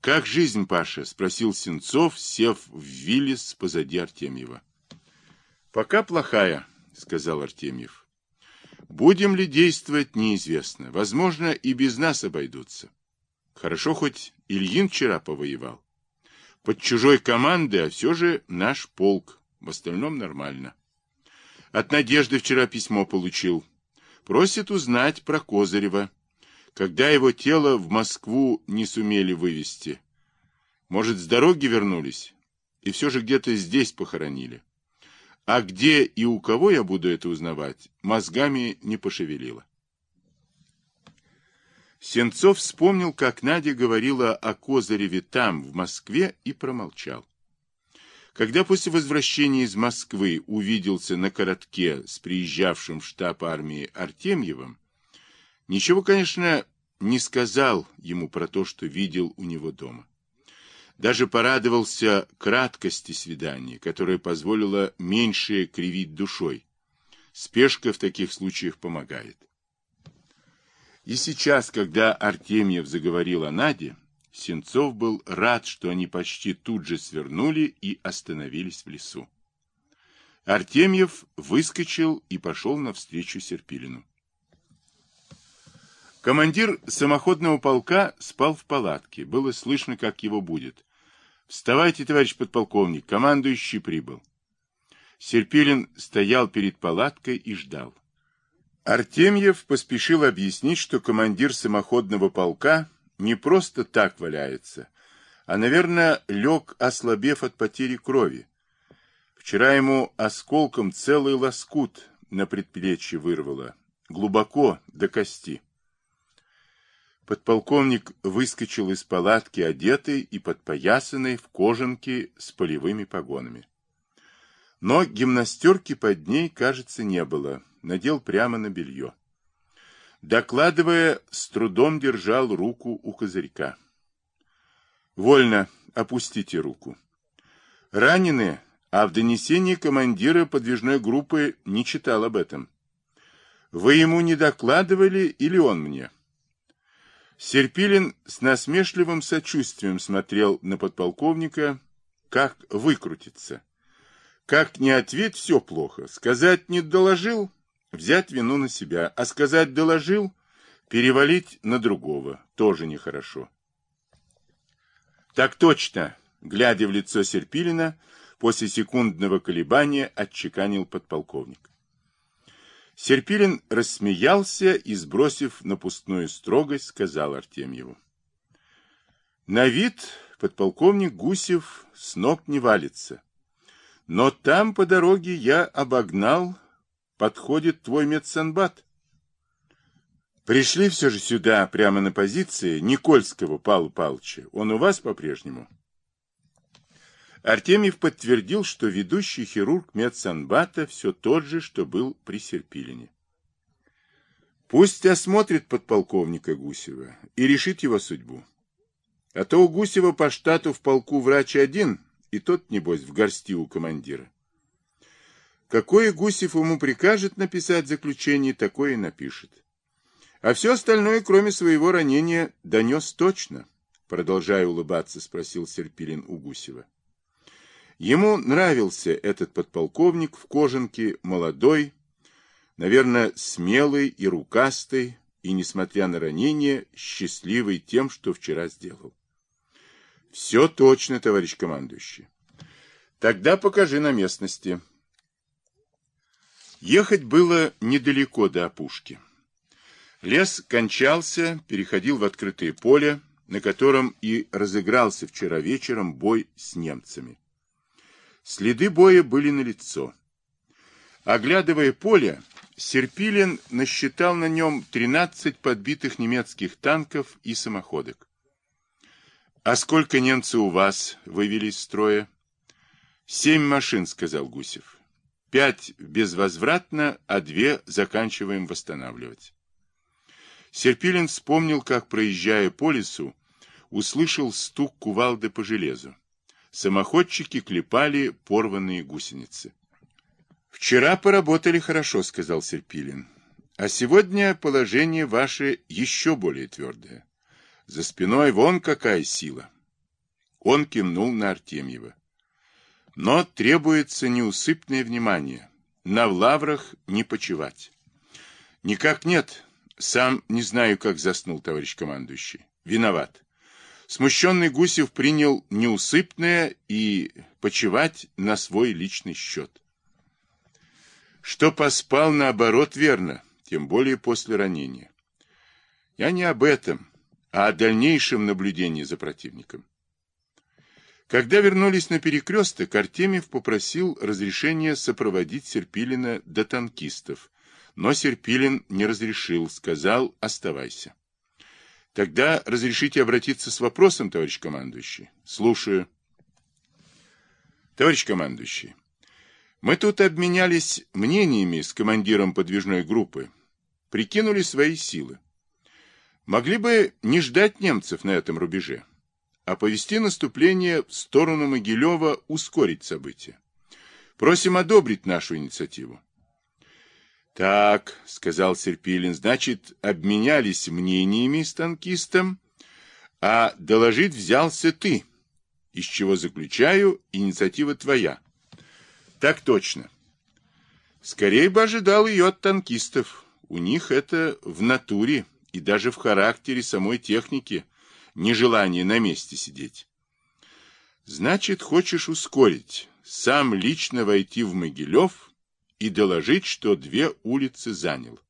«Как жизнь, Паша?» — спросил Сенцов, сев в Виллис позади Артемьева. «Пока плохая», — сказал Артемьев. «Будем ли действовать, неизвестно. Возможно, и без нас обойдутся. Хорошо, хоть Ильин вчера повоевал. Под чужой командой, а все же наш полк. В остальном нормально. От Надежды вчера письмо получил. Просит узнать про Козырева когда его тело в Москву не сумели вывести. Может, с дороги вернулись и все же где-то здесь похоронили. А где и у кого я буду это узнавать, мозгами не пошевелило. Сенцов вспомнил, как Надя говорила о Козыреве там, в Москве, и промолчал. Когда после возвращения из Москвы увиделся на коротке с приезжавшим в штаб армии Артемьевым, Ничего, конечно, не сказал ему про то, что видел у него дома. Даже порадовался краткости свидания, которая позволила меньше кривить душой. Спешка в таких случаях помогает. И сейчас, когда Артемьев заговорил о Наде, Сенцов был рад, что они почти тут же свернули и остановились в лесу. Артемьев выскочил и пошел навстречу Серпилину. Командир самоходного полка спал в палатке. Было слышно, как его будет. «Вставайте, товарищ подполковник, командующий прибыл». Серпилин стоял перед палаткой и ждал. Артемьев поспешил объяснить, что командир самоходного полка не просто так валяется, а, наверное, лег, ослабев от потери крови. Вчера ему осколком целый лоскут на предплечье вырвало, глубоко, до кости. Подполковник выскочил из палатки одетый и подпоясанный в кожанке с полевыми погонами. Но гимнастерки под ней, кажется, не было. Надел прямо на белье. Докладывая, с трудом держал руку у козырька. «Вольно. Опустите руку. Ранены, а в донесении командира подвижной группы не читал об этом. Вы ему не докладывали или он мне?» Серпилин с насмешливым сочувствием смотрел на подполковника, как выкрутиться. Как не ответь, все плохо. Сказать не доложил, взять вину на себя, а сказать доложил, перевалить на другого, тоже нехорошо. Так точно, глядя в лицо Серпилина, после секундного колебания отчеканил подполковник. Серпилин рассмеялся и, сбросив напускную строгость, сказал Артемьеву. На вид подполковник Гусев с ног не валится. Но там по дороге я обогнал, подходит твой медсанбат. Пришли все же сюда, прямо на позиции Никольского Павла Павловича. Он у вас по-прежнему? Артемьев подтвердил, что ведущий хирург медсанбата все тот же, что был при Серпилине. Пусть осмотрит подполковника Гусева и решит его судьбу. А то у Гусева по штату в полку врач один, и тот, небось, в горсти у командира. Какое Гусев ему прикажет написать заключение, такое и напишет. А все остальное, кроме своего ранения, донес точно, продолжая улыбаться, спросил Серпилин у Гусева. Ему нравился этот подполковник в кожанке, молодой, наверное, смелый и рукастый, и, несмотря на ранение, счастливый тем, что вчера сделал. Все точно, товарищ командующий. Тогда покажи на местности. Ехать было недалеко до опушки. Лес кончался, переходил в открытое поле, на котором и разыгрался вчера вечером бой с немцами. Следы боя были налицо. Оглядывая поле, Серпилин насчитал на нем 13 подбитых немецких танков и самоходок. «А сколько немцы у вас вывели из строя?» «Семь машин», — сказал Гусев. «Пять безвозвратно, а две заканчиваем восстанавливать». Серпилин вспомнил, как, проезжая по лесу, услышал стук кувалды по железу. Самоходчики клепали порванные гусеницы. «Вчера поработали хорошо», — сказал Серпилин. «А сегодня положение ваше еще более твердое. За спиной вон какая сила. Он кивнул на Артемьева. Но требуется неусыпное внимание. На лаврах не почивать. Никак нет. Сам не знаю, как заснул товарищ командующий. Виноват. Смущенный Гусев принял неусыпное и почивать на свой личный счет. Что поспал, наоборот, верно, тем более после ранения. Я не об этом, а о дальнейшем наблюдении за противником. Когда вернулись на перекресток, Артемьев попросил разрешения сопроводить Серпилина до танкистов, но Серпилин не разрешил, сказал «оставайся». Тогда разрешите обратиться с вопросом, товарищ командующий? Слушаю. Товарищ командующий, мы тут обменялись мнениями с командиром подвижной группы, прикинули свои силы. Могли бы не ждать немцев на этом рубеже а повести наступление в сторону Могилева ускорить события. Просим одобрить нашу инициативу. Так, сказал Серпилин, значит, обменялись мнениями с танкистом, а доложить взялся ты, из чего заключаю, инициатива твоя. Так точно. Скорее бы ожидал ее от танкистов. У них это в натуре и даже в характере самой техники – нежелание на месте сидеть. Значит, хочешь ускорить, сам лично войти в Могилев и доложить, что две улицы занял.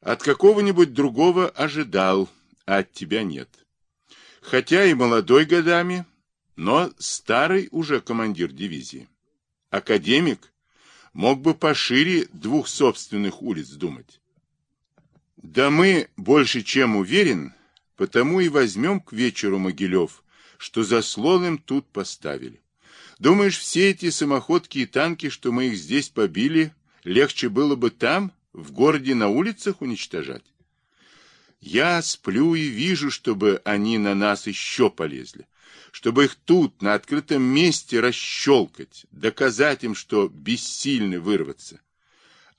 От какого-нибудь другого ожидал, а от тебя нет. Хотя и молодой годами, но старый уже командир дивизии. Академик мог бы пошире двух собственных улиц думать. Да мы, больше чем уверен, Потому и возьмем к вечеру Могилев, что заслоном тут поставили. Думаешь, все эти самоходки и танки, что мы их здесь побили, легче было бы там, в городе на улицах уничтожать? Я сплю и вижу, чтобы они на нас еще полезли, чтобы их тут, на открытом месте, расщелкать, доказать им, что бессильны вырваться.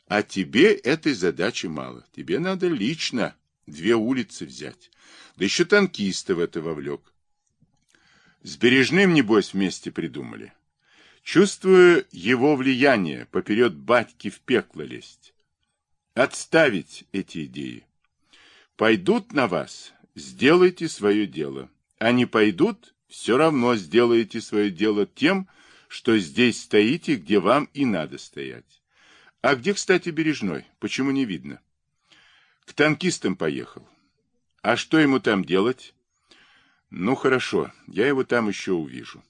А тебе этой задачи мало. Тебе надо лично две улицы взять. Да еще танкиста в это вовлек. С Бережным, небось, вместе придумали. Чувствую его влияние, поперед батьки в пекло лезть. Отставить эти идеи. Пойдут на вас, сделайте свое дело. А не пойдут, все равно сделаете свое дело тем, что здесь стоите, где вам и надо стоять. А где, кстати, Бережной? Почему не видно? К танкистам поехал. А что ему там делать? Ну, хорошо, я его там еще увижу.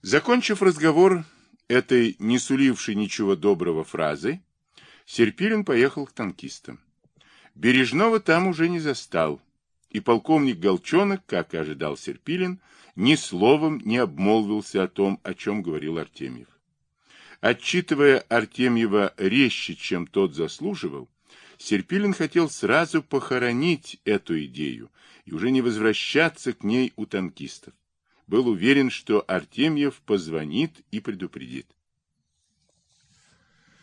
Закончив разговор этой не сулившей ничего доброго фразой, Серпилин поехал к танкистам. Бережного там уже не застал, и полковник Голчонок, как и ожидал Серпилин, ни словом не обмолвился о том, о чем говорил Артемьев. Отчитывая Артемьева резче, чем тот заслуживал, Серпилин хотел сразу похоронить эту идею и уже не возвращаться к ней у танкистов. Был уверен, что Артемьев позвонит и предупредит.